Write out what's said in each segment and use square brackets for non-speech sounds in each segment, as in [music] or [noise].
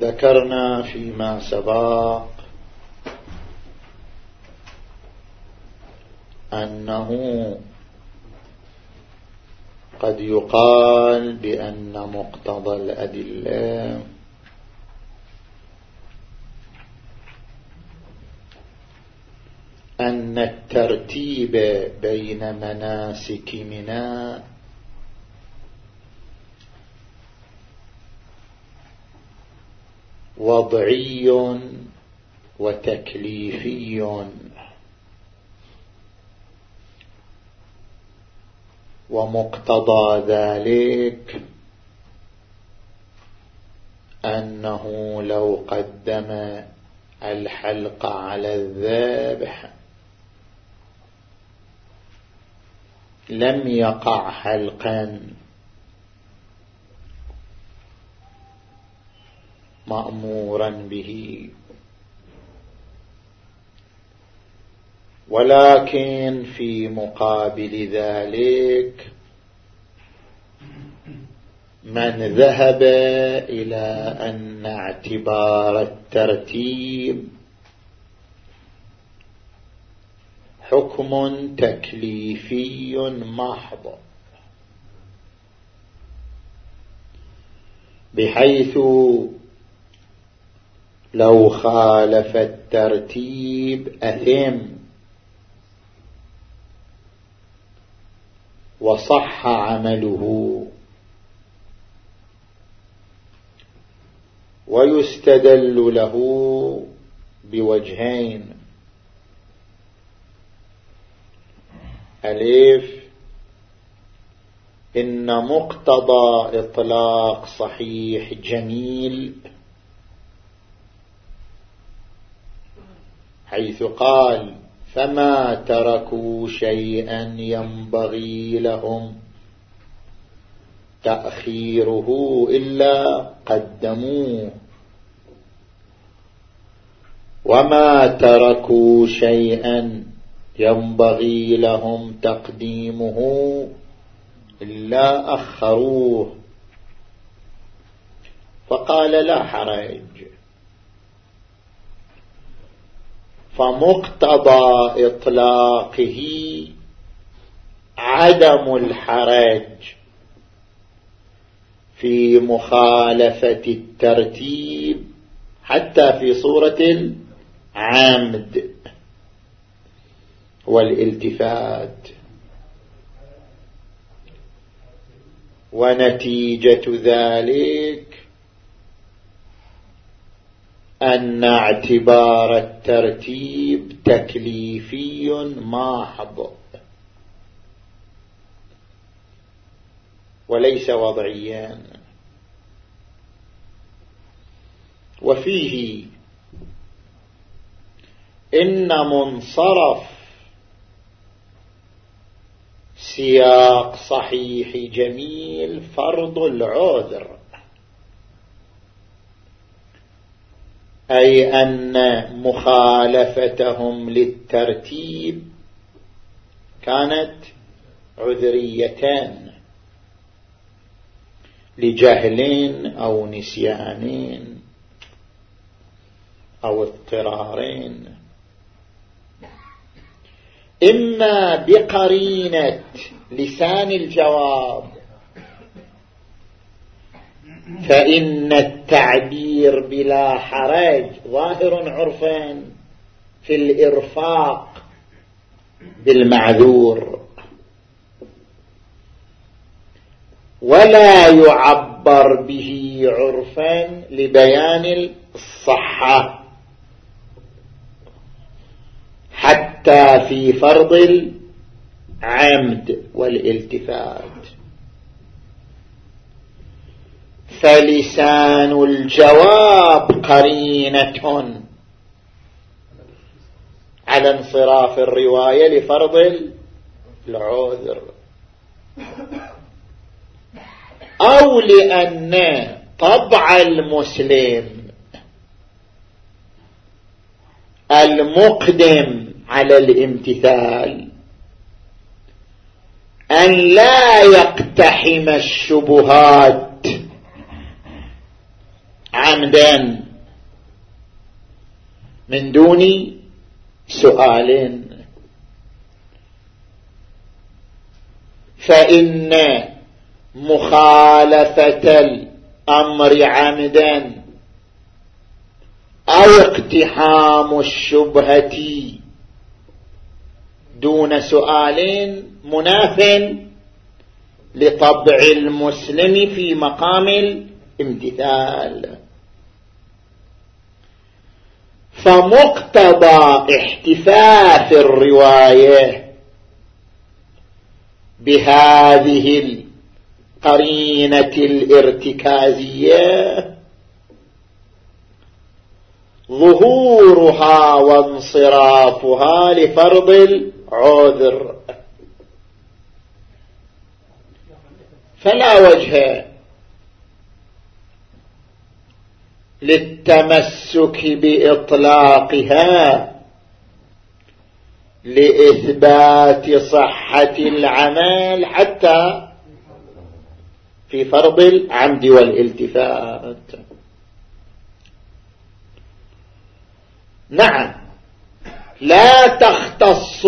ذكرنا فيما سبق أنه قد يقال بأن مقتضى الأدلة أن الترتيب بين مناسك منا وضعي وتكليفي. ومقتضى ذلك أنه لو قدم الحلق على الذابح لم يقع حلقا مأمورا به. ولكن في مقابل ذلك من ذهب إلى أن اعتبار الترتيب حكم تكليفي محض. بحيث لو خالف الترتيب أثم. وصح عمله. ويستدل له بوجهين. أليف إن مقتضى إطلاق صحيح جميل. حيث قال فما تركوا شيئا ينبغي لهم. تأخيره إلا قدموه. وما تركوا شيئا ينبغي لهم تقديمه إلا أخروه. فقال لا حرج. فمقتضى إطلاقه عدم الحرج في مخالفة الترتيب حتى في صورة العمد والالتفات. ونتيجة ذلك أن اعتبار الترتيب تكليفي محض وليس وضعيا. وفيه إن منصرف سياق صحيح جميل فرض العذر. أي أن مخالفتهم للترتيب كانت عذريتان لجهل أو نسيان أو اضطرارين. إما بقرينة لسان الجواب فإن التعبير بلا حرج ظاهر عرفا في الإرفاق بالمعذور. ولا يعبر به عرفا لبيان الصحة حتى في فرض العمد والالتفات. فلسان الجواب قرينة. على انصراف الرواية لفرض العذر. أو لأن طبع المسلم المقدم على الامتثال. أن لا يقتحم الشبهات عمدا من دون سؤال فإن مخالفة الأمر عمدا أو اقتحام الشبهة دون سؤال مناف لطبع المسلم في مقام الامتثال. فمقتضى احتفاف الرواية بهذه القرينة الارتكازية. ظهورها وانصرافها لفرض العذر. فلا وجه للتمسك بإطلاقها لإثبات صحة العمل حتى في فرض العمد والالتفات. نعم لا تختص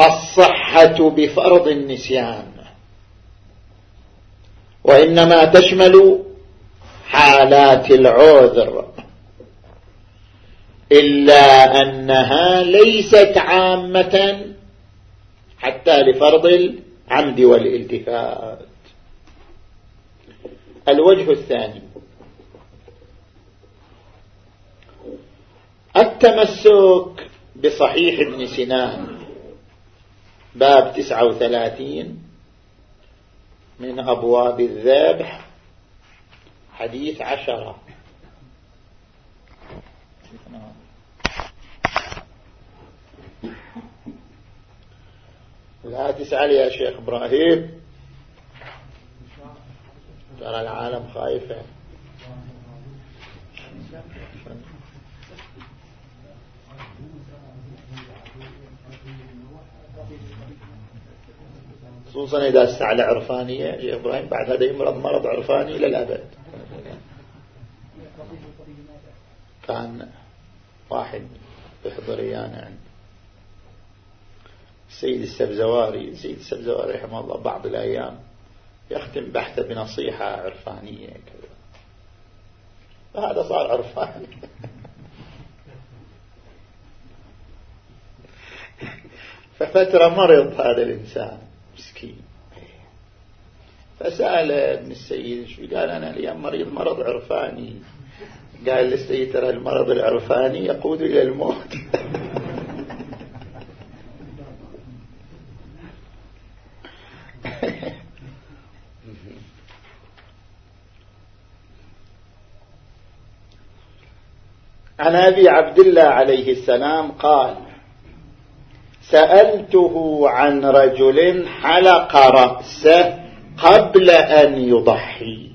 الصحة بفرض النسيان. وإنما تشمل حالات العذر. إلا أنها ليست عامة حتى لفرض العمد والالتفات. الوجه الثاني. التمسك بصحيح ابن سنان باب تسعة وثلاثين. من أبواب الذبح حديث عشرة. لا تسأل يا شيخ إبراهيم. ترى العالم خايفة. خصوصا إذا استعلى عرفانية يا إبراهيم بعد هذا يمرض مرض عرفاني إلى الأبد. كان واحد بحضريان عند السيد السبزواري. السيد السبزواري رحمه الله بعض الأيام يختم بحثه بنصيحة عرفانية كذا. فهذا صار عرفاني [laughs] ففترة مرض هذا الإنسان. فسأل ابن السيد شو قال؟ أنا اليوم مريض مرض عرفاني. قال للسيد ترى المرض العرفاني يقود إلى الموت. [laughs] عن أبي عبد الله عليه السلام قال سألته عن رجل حلق رأسه قبل أن يضحي.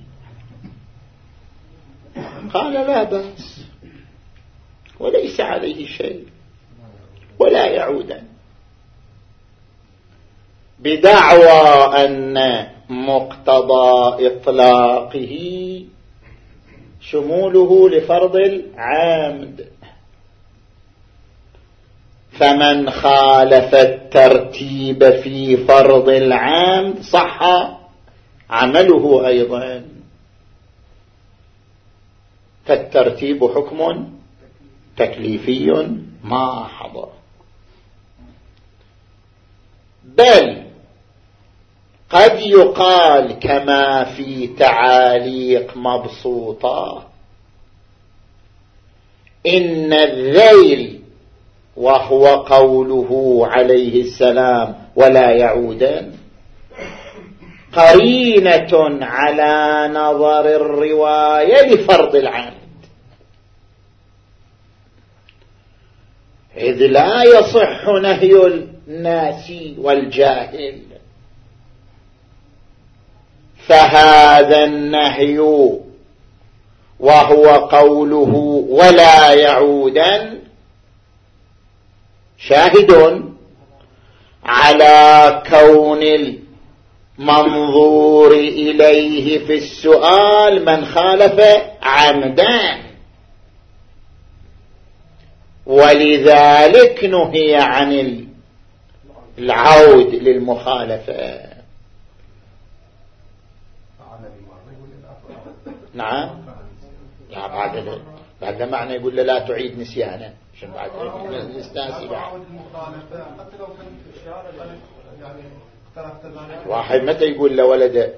قال لا بأس. وليس عليه شيء. ولا يعودا بدعوى أن مقتضى إطلاقه شموله لفرض العامد فمن خالف الترتيب في فرض العامد صح. عمله أيضا فالترتيب حكم تكليفي ما حضر. بل قد يقال كما في تعاليق مبسوطة إن الذيل وهو قوله عليه السلام ولا يعودن قرينة على نظر الرواية لفرض العهد إذ لا يصح نهي الناسي والجاهل. فهذا النهي وهو قوله ولا يعودا شاهد على كون منظور إليه في السؤال من خالف عمدان. ولذلك نهي عن العود للمخالفة. نعم. لا بعد بعد معنى يقول له لا تعيد نسيانه. عشان بعد؟ نستانسي بعد واحد متى يقول لولده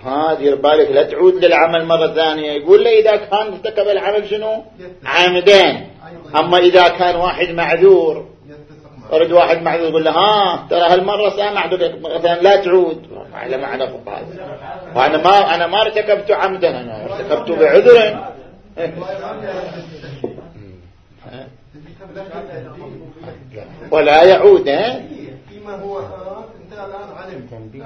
ها دير بالك لا تعود للعمل مرة ثانية. يقول له إذا كان ارتكب العمل شنو؟ عامدين. أما إذا كان واحد معذور أرد واحد معذور يقول له ها ترى هالمرة سامح مثلا لا تعود. على معنى فوق هذا وأنا ما أنا ما ارتكبت عمدا أنا ارتكبت بعذر [laughs] ولا يعود ها؟ فيما هو تنبيه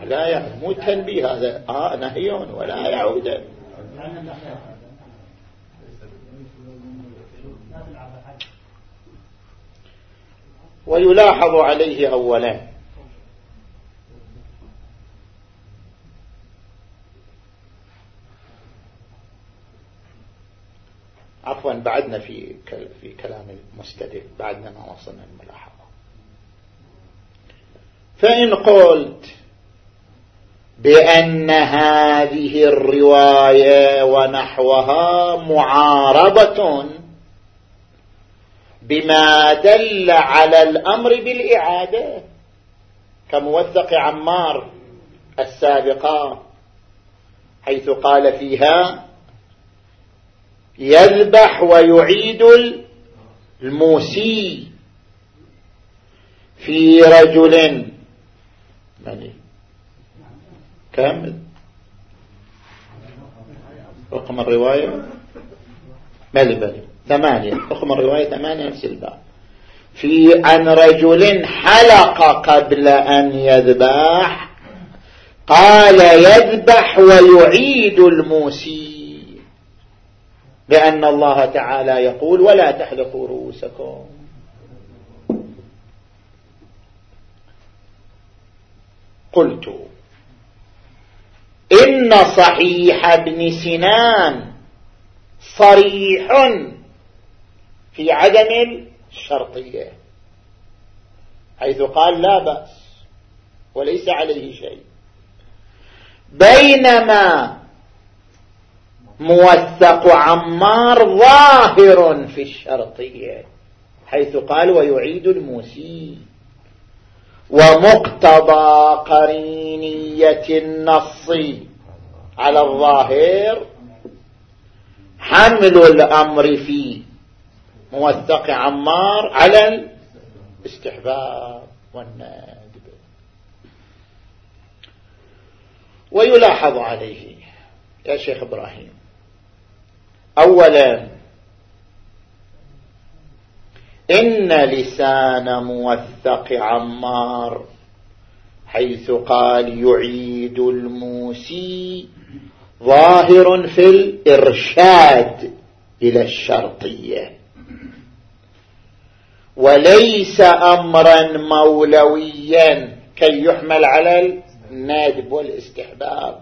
ولا يعود مو تنبيه هذا. آه نهي ولا يعود. ويلاحظ عليه أولا. عفوا بعدنا في في كلام المستدل بعدنا ما وصلنا الملاحظة. فإن قلت بأن هذه الرواية ونحوها معارضة بما دل على الأمر بالإعادة كموثق عمار السابقة حيث قال فيها يذبح ويعيد الموسي في رجل من كامل رقم الرواية؟ بلي بلي ثمانية. رقم الرواية ثمانية نفس الباب. في عن رجل حلق قبل أن يذبح قال يذبح ويعيد الموسي. لأن الله تعالى يقول ولا تحلقوا رؤوسكم. قلت إن صحيح ابن سنان صريح في عدم الشرطية حيث قال لا بأس وليس عليه شيء. بينما موثق عمار ظاهر في الشرطية حيث قال ويعيد الموسي ومقتضى قرينية النص. على الظاهر حمل الأمر في موثق عمار على الاستحباب والندب ويلاحظ عليه يا شيخ إبراهيم أولا إن لسان موثق عمار حيث قال يعيد الموسي ظاهر في الإرشاد إلى الشرطية وليس أمرا مولويا كي يحمل على الندب والاستحباب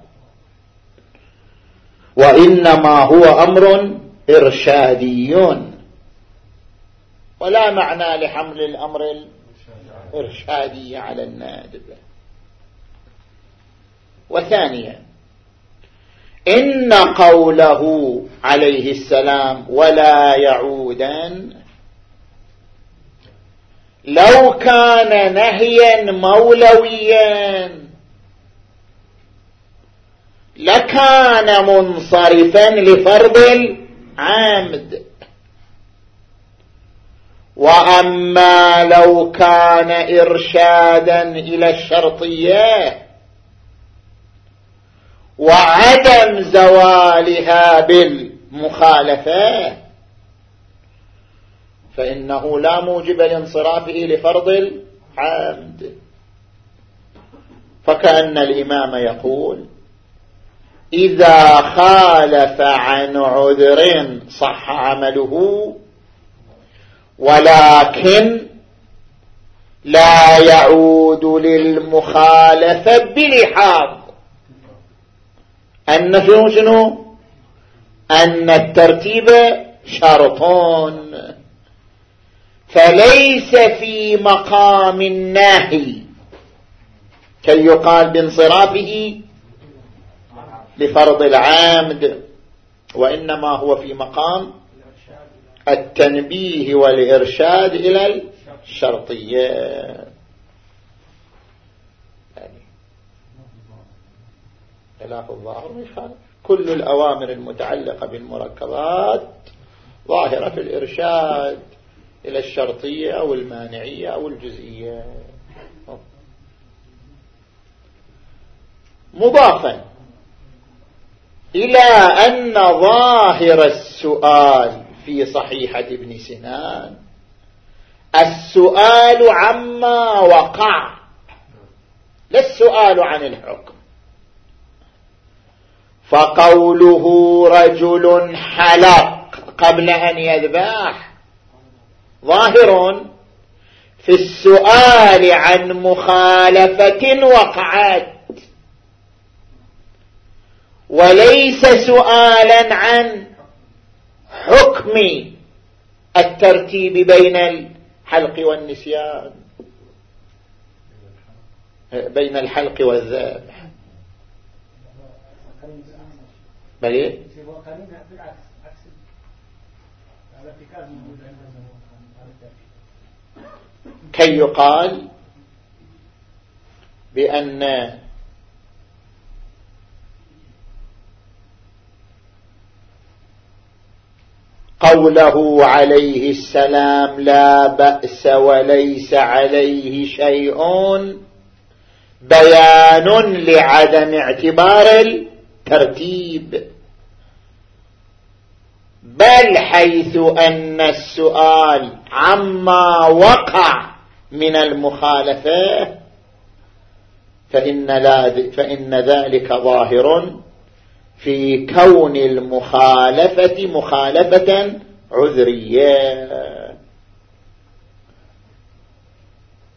وإنما هو أمر إرشادي ولا معنى لحمل الأمر الإرشادي على النادب وثانيا إن قوله عليه السلام ولا يعودا لو كان نهيا مولويا لكان منصرفا لفرض العمد. وأما لو كان إرشادا إلى الشرطية وعدم زوالها بالمخالفة فإنه لا موجب لانصرافه لفرض العمد فكأن الإمام يقول إذا خالف عن عذر صح عمله ولكن لا يعود للمخالفة بلحاظ. أن شنو شنو؟ أن الترتيب شرطون فليس في مقام الناهي كي يقال بانصرافه لفرض العامد وإنما هو في مقام التنبيه والإرشاد إلى الشرطية. يعني خلاف الظاهر كل الأوامر المتعلقة بالمركبات ظاهرة الإرشاد إلى الشرطية أو المانعية أو الجزئية. مضافا إلى أن ظاهر السؤال في صحيحة ابن سنان. السؤال عما وقع. لا السؤال عن الحكم. فقوله رجل حلق قبل أن يذبح ظاهر في السؤال عن مخالفة وقعت. وليس سؤالا عن حكم الترتيب بين الحلق والنسيان بين الحلق والذبح بل إيه؟ كي يقال بأن قوله عليه السلام لا بأس وليس عليه شيء. بيان لعدم اعتبار الترتيب. بل حيث أن السؤال عما وقع من المخالفة فإن, لا فإن ذلك ظاهر. في كون المخالفة مخالفة عذرية.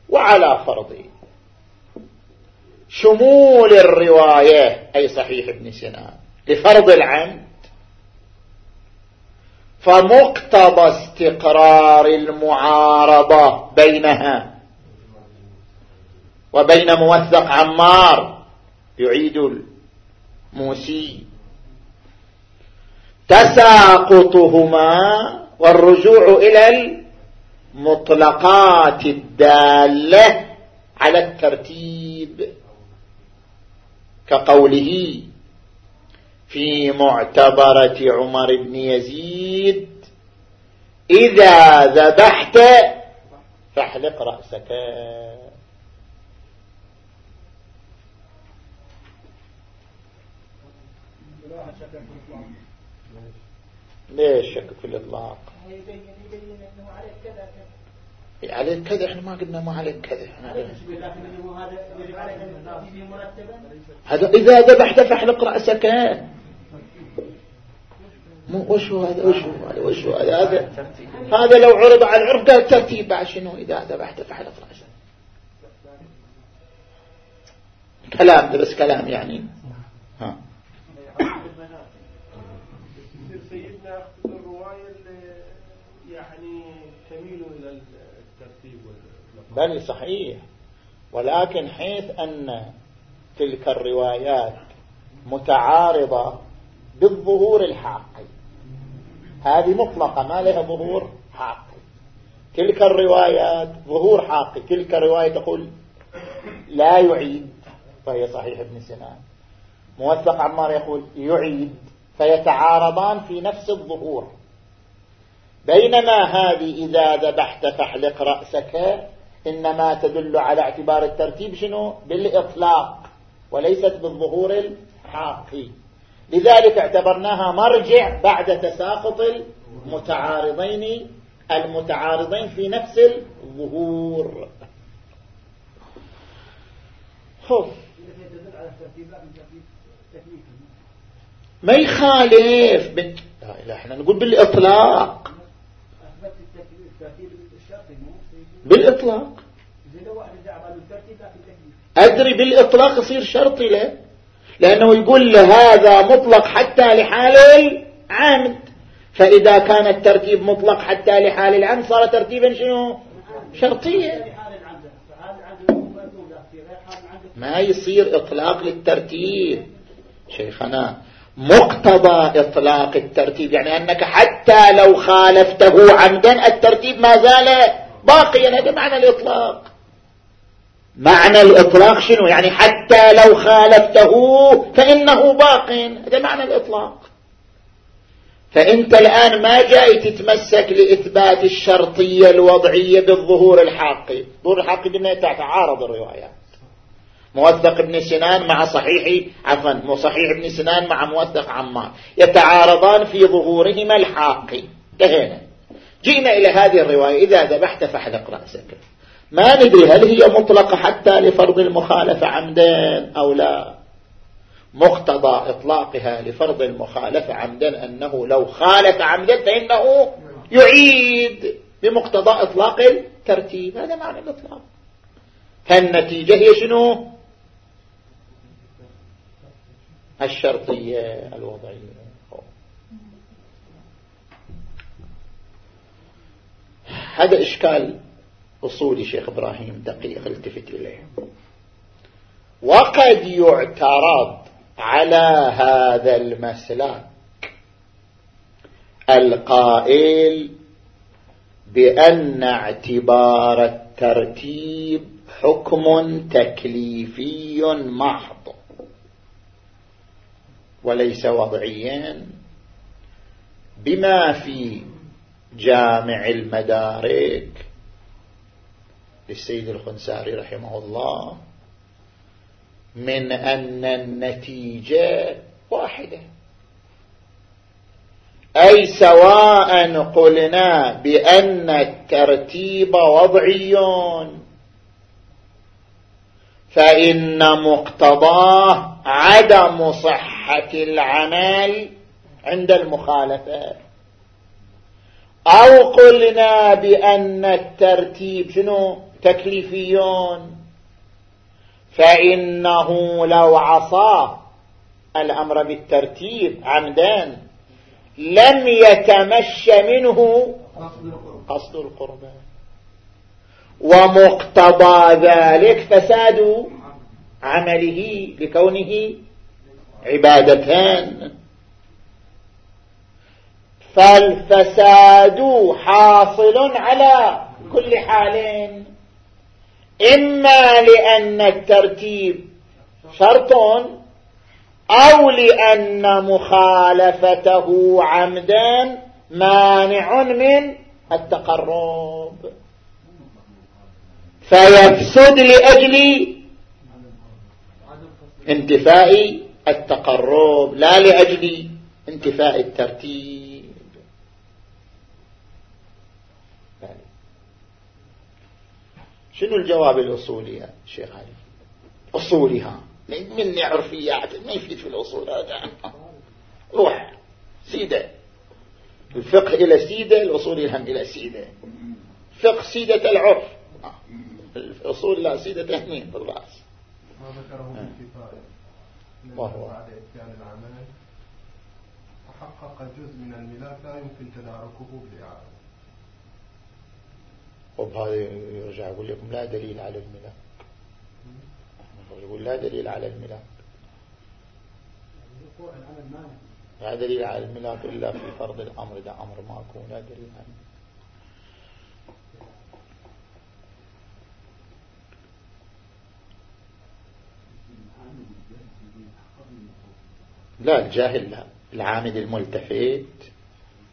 وعلى فرض شمول الرواية أي صحيح ابن سنان لفرض العمد. فمقتضى استقرار المعارضة بينها. وبين موثق عمار يعيد الموسي. تساقطهما والرجوع إلى المطلقات الدالة على الترتيب كقوله في معتبرة عمر بن يزيد إذا ذبحت فاحلق رأسك. ليش شك في الإطلاق. عليك كذا إحنا ما قلنا ما عليك كذا هذا إذا ذبحت فاحلق رأسك مو وش هو هذا؟ وش هو هذا؟ وش هو هذا؟ هذا هذا لو عرض على العرف قال ترتيب. بعد شنو؟ إذا ذبحت فاحلق رأسك كلام ده بس كلام يعني. بل صحيح. ولكن حيث أن تلك الروايات متعارضة بالظهور الحاقي هذه مطلقة ما لها ظهور حاقي. تلك الروايات ظهور حاقي تلك الرواية تقول لا يعيد فهي صحيح ابن سنان. موثق عمار يقول يعيد فيتعارضان في نفس الظهور. بينما هذه إذا ذبحت فاحلق رأسك إنما تدل على اعتبار الترتيب شنو؟ بالإطلاق وليست بالظهور الحاقي. لذلك اعتبرناها مرجع بعد تساقط المتعارضين المتعارضين في نفس الظهور. خف ما يخالف بنت لا إحنا نقول بالإطلاق. بالإطلاق. أدري بالإطلاق يصير شرطي له لأنه يقول له هذا مطلق حتى لحال العمد. فإذا كان الترتيب مطلق حتى لحال العمد صار ترتيبا شنو؟ شرطية ما يصير إطلاق للترتيب. شيخنا مقتضى إطلاق الترتيب يعني أنك حتى لو خالفته عمدا الترتيب ما زال باقيا هذا معنى الإطلاق. معنى الإطلاق شنو؟ يعني حتى لو خالفته فإنه باق. هذا معنى الإطلاق. فأنت الآن ما جاي تتمسك لإثبات الشرطية الوضعية بالظهور الحاقي. ظهور الحاقي بما تتعارض الروايات. موثق ابن سنان مع صحيح عفوا صحيح ابن سنان مع موثق عمار. يتعارضان في ظهورهما الحاقي. انتهينا. جئنا إلى هذه الرواية إذا ذبحت فاحلق رأسك. ما ندري هل هي مطلقة حتى لفرض المخالفة عمدا أو لا. مقتضى إطلاقها لفرض المخالفة عمدا أنه لو خالف عمدا فإنه يعيد بمقتضى إطلاق الترتيب. هذا معنى الإطلاق. فالنتيجة هي شنو؟ الشرطية الوضعية. هذا إشكال أصولي شيخ إبراهيم دقيق التفت إليه. وقد يعترض على هذا المسلك القائل بأن اعتبار الترتيب حكم تكليفي محض. وليس وضعيا بما في جامع المدارك للسيد الخنساري رحمه الله من أن النتيجة واحدة. أي سواء قلنا بأن الترتيب وضعي فإن مقتضاه عدم صحة العمل عند المخالفة. أو قلنا بأن الترتيب شنو؟ تكليفيون. فإنه لو عصى الأمر بالترتيب عمدان لم يتمشى منه قصد القربان. ومقتضى ذلك فساد عمله لكونه عبادتان. فالفساد حاصل على كل حال. إما لأن الترتيب شرط أو لأن مخالفته عمدا مانع من التقرب. فيفسد لأجل انتفاء التقرب لا لأجل انتفاء الترتيب. شنو الجواب الأصولي يا شيخ علي؟ أصولها. من عرفيات ما يفيد في الأصول هذا. روح. سيدة. الفقه إلى سيدة الأصول الهم إلى سيدة. فقه سيدة العرف. الأصول لا سيدة تهمين بالرأس. ما ذكره في الكفاية وهو بعد إتيان العمل تحقق جزء من الملاك لا يمكن تداركه بالإعادة وبهذا يرجع يقول لكم لا دليل على الملاك يقول لا دليل على الملاك لا دليل على الملاك إلا في فرض الأمر ده أمر ماكو لا دليل على لا الجاهل لا العامد الملتفت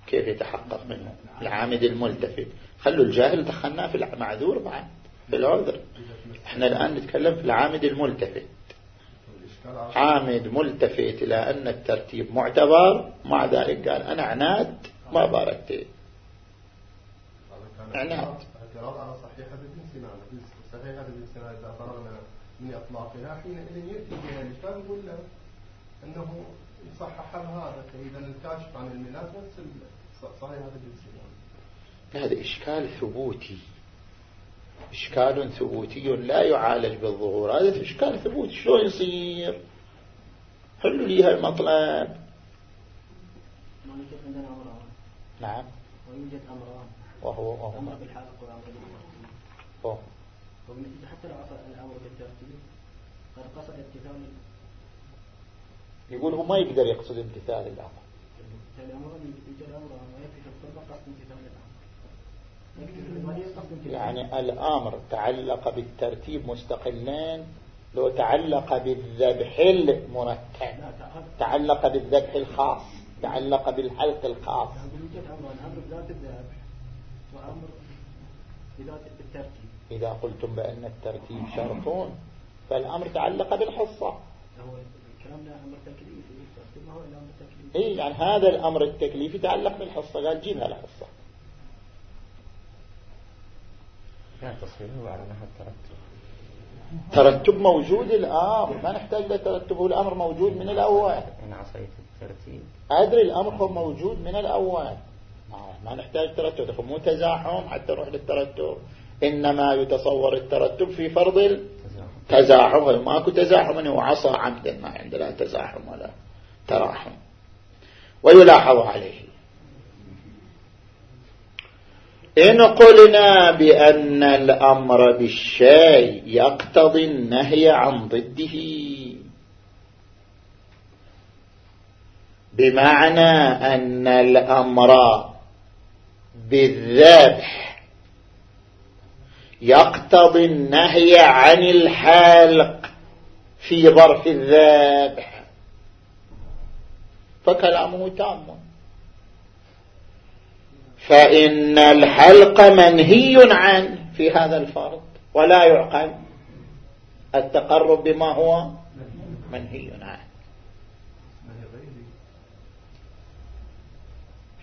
كيف يتحقق منه؟ العامد الملتفت. خلوا الجاهل دخلناه في المعذور بعد في العذر إحنا الآن نتكلم في العامد الملتفت. عامد ملتفت إلى أن الترتيب معتبر مع ذلك قال أنا عناد ما باركت. عناد. اعتراض على صحيحة ابن سنان صحيحة ابن سنان إذا فرغنا من إطلاقها حينئذ يأتي بها الإشكال يقول له أنه يصحح هذا فإذا الكاشف عن الميلاد نفس صحيحة ابن سنان هذا إشكال ثبوتي. إشكال ثبوتي لا يعالج بالظهور. هذا إشكال ثبوتي. شلون يصير؟ حلوا لي هالمطلب. نعم. ويوجد أمران وهو. وهو. أمر بالحلق وأمر بالترتيب حتى لو الأمر بالترتيب قد قصد امتثال يقول هو ما يقدر يقصد امتثال الأمر. الأمر يوجد أمران ويكفي في القربة قصد امتثال الأمر يعني الأمر تعلق بالترتيب مستقلين لو تعلق بالذبح المرتب تعلق بالذبح الخاص تعلق بالحلق الخاص. إذا قلتم بأن الترتيب شرط فالأمر تعلق بالحصة. إيه يعني هذا الأمر التكليفي يتعلق بالحصة قال جيبها الحصة ترتب موجود الأمر ما نحتاج لترتبه الأمر موجود من الأول. إن عصيت الترتيب. أدري الأمر هو موجود من الأول. ما نحتاج ترتب مو تزاحم حتى نروح للترتب. إنما يتصور الترتب في فرض التزاحم ماكو تزاحم هو عصى عمدا ما عندنا تزاحم ولا تراحم. ويلاحظ عليه. إن قلنا بأن الأمر بالشيء يقتضي النهي عن ضده. بمعنى أن الأمر بالذبح يقتضي النهي عن الحلق في ظرف الذبح. فكلامه تام. فإن الحلق منهي عنه في هذا الفرض ولا يعقل التقرب بما هو منهي عنه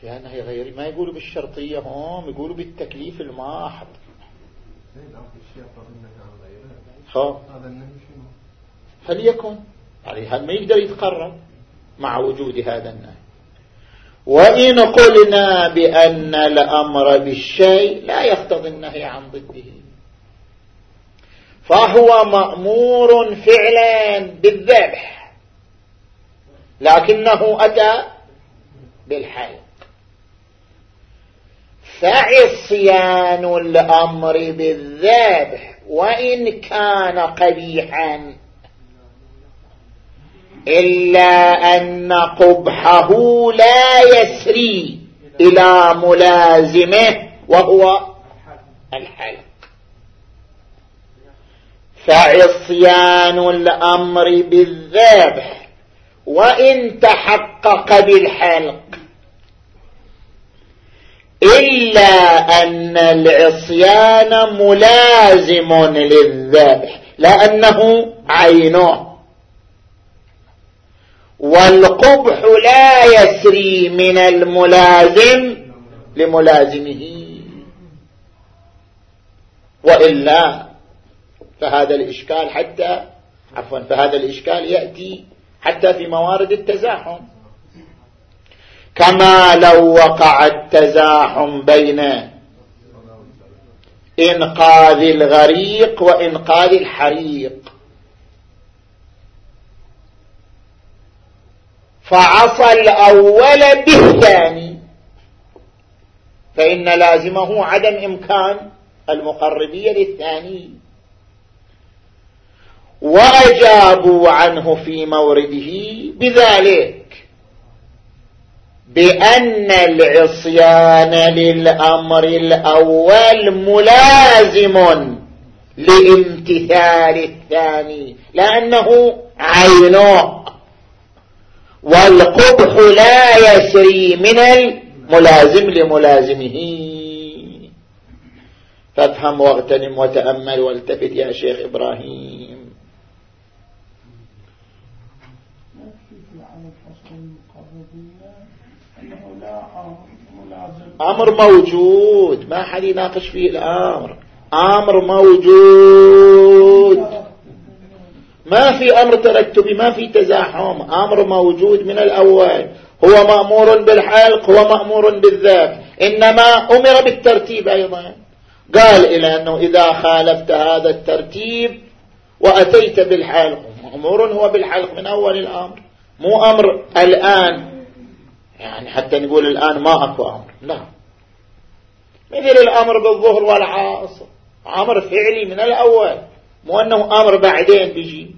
في نهي غيري. ما يقولوا بالشرطية هم يقولوا بالتكليف الماحظ فليكن. يعني هل ما يقدر يتقرب مع وجود هذا النهي؟ وإن قلنا بأن الأمر بالشيء لا يقتضي النهي عن ضده. فهو مأمور فعلا بالذبح لكنه أتى بالحلق فعصيان الأمر بالذبح وإن كان قبيحا إلا أن قبحه لا يسري إلى ملازمه وهو الحلق. فعصيان الأمر بالذبح وإن تحقق بالحلق. إلا أن العصيان ملازم للذبح لأنه عينه. والقبح لا يسري من الملازم لملازمه. وإلا فهذا الإشكال حتى عفوا فهذا الإشكال يأتي حتى في موارد التزاحم. كما لو وقع التزاحم بين إنقاذ الغريق وإنقاذ الحريق. فعصى الأول بالثاني. فإن لازمه عدم إمكان المقربية للثاني. وأجابوا عنه في مورده بذلك. بأن العصيان للأمر الأول ملازم لامتثال الثاني. لأنه عينه. والقبح لا يسري من الملازم لملازمه. فافهم واغتنم وتأمل والتفت يا شيخ إبراهيم. أمر موجود ما حد يناقش فيه الأمر. أمر موجود. ما في أمر ترتبي ما في تزاحم أمر موجود من الأول هو مأمور بالحلق هو مأمور بالذات إنما أمر بالترتيب أيضا. قال إلى أنه إذا خالفت هذا الترتيب وأتيت بالحلق أمور هو بالحلق من أول الأمر مو أمر الآن. يعني حتى نقول الآن ما أكو أمر لا. مثل الأمر بالظهر والعصر أمر فعلي من الأول مو أنه أمر بعدين بيجي.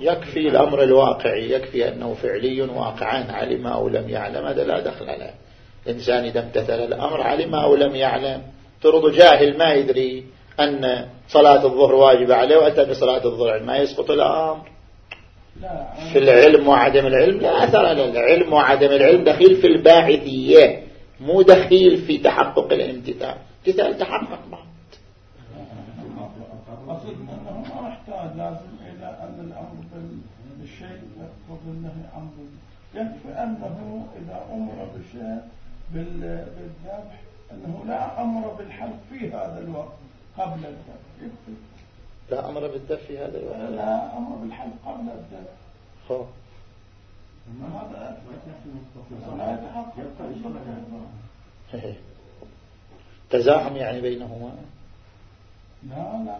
يكفي الأمر الواقعي يكفي أنه فعلي واقعا علم أو لم يعلم هذا لا دخل له. إنسان إذا امتثل الأمر علم أو لم يعلم. ترض جاهل ما يدري أن صلاة الظهر واجبة عليه وأتى بصلاة الظهر. ما يسقط الأمر. في العلم وعدم العلم لا أثر للعلم وعدم العلم دخيل في الباعثية مو دخيل في تحقق الامتثال. امتثال تحقق. بعض ما احتاج لازم إلى أن الأمر بالشيء يقتضي النهي عنه يكفي أنه إذا أمر بالشيء بالذبح أنه لا أمر بالحلق في هذا الوقت قبل الذبح. يكفي. لا أمر بالذبح في هذا الوقت. لا أمر بالحلق قبل الذبح. خو هذا لا يتحقق تزاحم يعني بينهما. لا لا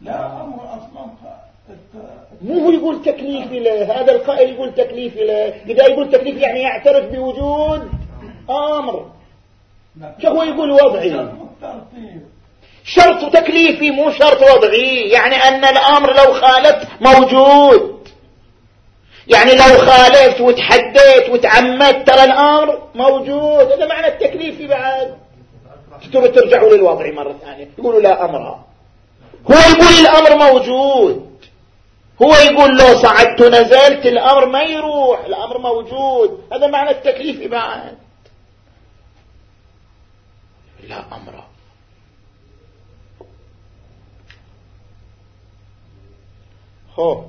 لا أمر أصلا. مو هو يقول تكليف له هذا القائل يقول تكليف له إذا يقول تكليف يعني يعترف بوجود أمر. هو يقول وضعي؟ شرط تكليفي مو شرط وضعي يعني أن الأمر لو خالفت موجود. يعني لو خالفت وتحديت وتعمدت ترى الأمر موجود. هذا معنى التكليفي بعد. ترجعوا للوضع مرة ثانية. يقولوا لا أمر. هو يقول الأمر موجود. هو يقول لو صعدت نزلت الأمر ما يروح الأمر موجود. هذا معنى التكليف بعد لا أمر. هو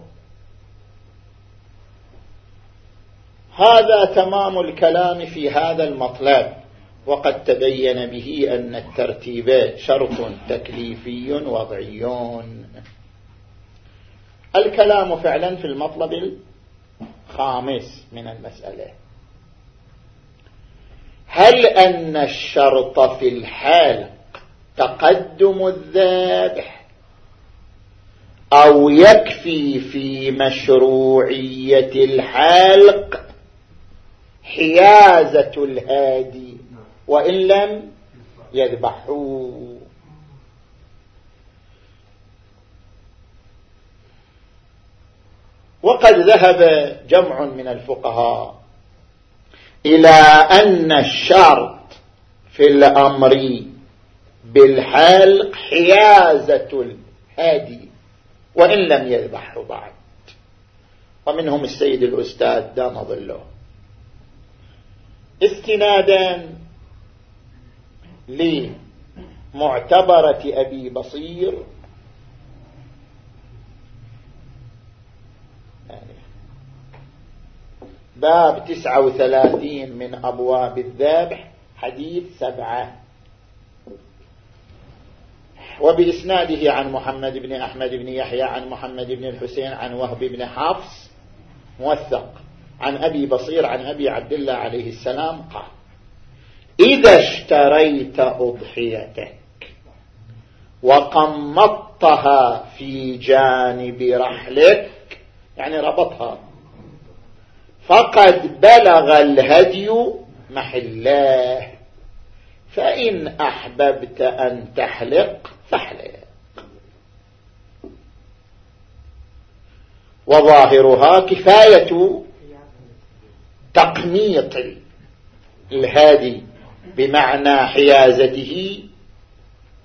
هذا تمام الكلام في هذا المطلب. وقد تبين به أن الترتيب شرط تكليفي وضعي الكلام فعلا في المطلب الخامس من المسألة. هل أن الشرط في الحالق تقدم الذابح أو يكفي في مشروعية الحالق حيازة الهادي وإن لم يذبحوا وقد ذهب جمع من الفقهاء إلى أن الشرط في الأمر بالحلق حيازة الهادي وإن لم يذبحه بعد ومنهم السيد الأستاذ دام ظله. استنادا لمعتبرة أبي بصير باب تسعة وثلاثين من أبواب الذبح حديث سبعة. وبإسناده عن محمد بن أحمد بن يحيى عن محمد بن الحسين عن وهب بن حفص موثق. عن أبي بصير عن أبي عبد الله عليه السلام قال إذا اشتريت أضحيتك وقمطتها في جانب رحلك يعني ربطها فقد بلغ الهدي محلاه. فإن أحببت أن تحلق فاحلق. وظاهرها كفاية تقنيط الهادي بمعنى حيازته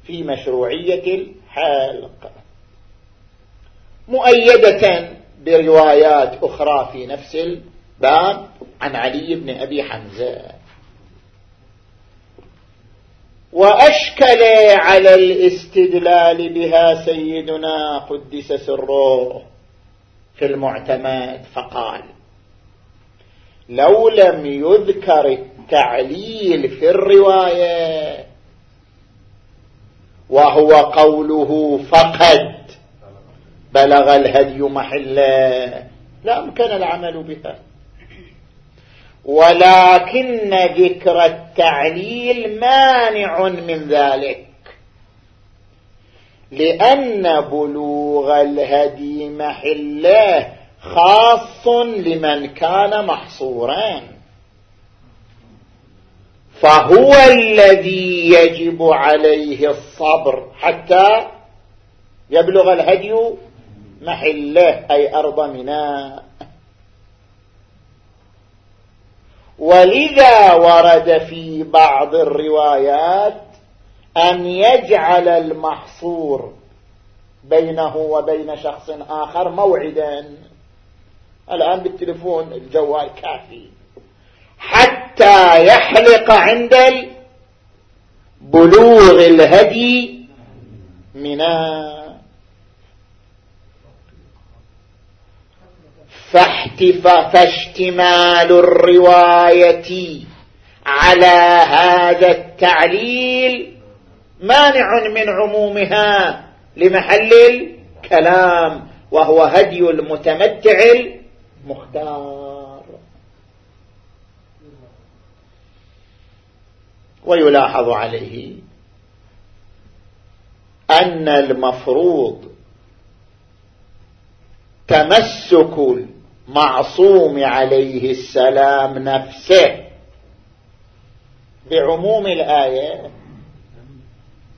في مشروعية الحلق. مؤيدة بروايات أخرى في نفس باب عن علي بن أبي حمزة. وأشكل على الاستدلال بها سيدنا قدس سره في المعتمد فقال لو لم يذكر التعليل في الرواية وهو قوله فقد بلغ الهدي محلا لا أمكن العمل بها. ولكن ذكر التعليل مانع من ذلك. لأن بلوغ الهدي محله خاص لمن كان محصورا فهو الذي يجب عليه الصبر حتى يبلغ الهدي محله أي أرض مناء ولذا ورد في بعض الروايات أن يجعل المحصور بينه وبين شخص آخر موعدا. الآن بالتلفون الجوال كافي. حتى يحلق عند بلوغ الهدي منا فاشتمال الرواية على هذا التعليل مانع من عمومها لمحل الكلام وهو هدي المتمتع المختار. ويلاحظ عليه أن المفروض تمسك المعصوم عليه السلام نفسه. بعموم الآية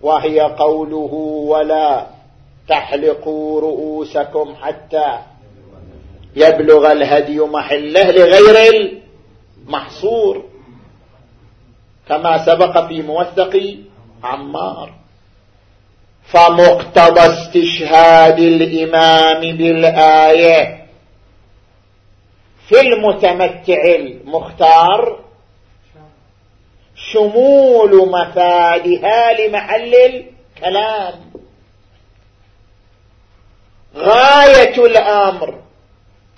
وهي قوله ولا تحلقوا رؤوسكم حتى يبلغ الهدي محله لغير المحصور. كما سبق في موثق عمار. فمقتضى استشهاد الإمام بالآية في المتمتع المختار شمول مفادها لمحل الكلام. غاية الأمر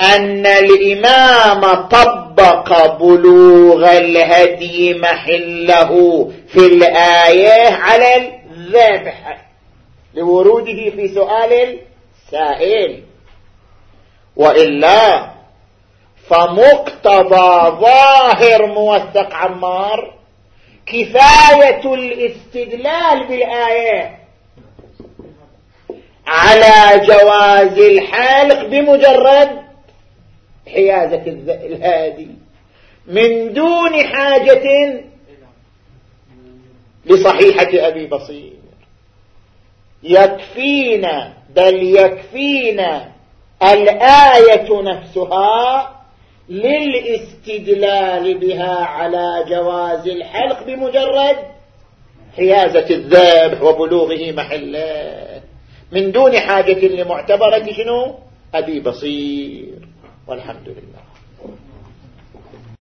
أن الإمام طبق بلوغ الهدي محله في الآية على الذبح لوروده في سؤال السائل وإلا فمقتضى ظاهر موثق عمار كفاية الاستدلال بالآية على جواز الحلق بمجرد حيازة الهادي من دون حاجة لصحيحة أبي بصير. يكفينا بل يكفينا الآية نفسها للاستدلال بها على جواز الحلق بمجرد حيازة الذبح وبلوغه محله. من دون حاجة لمعتبرة شنو؟ أبي بصير. والحمد لله.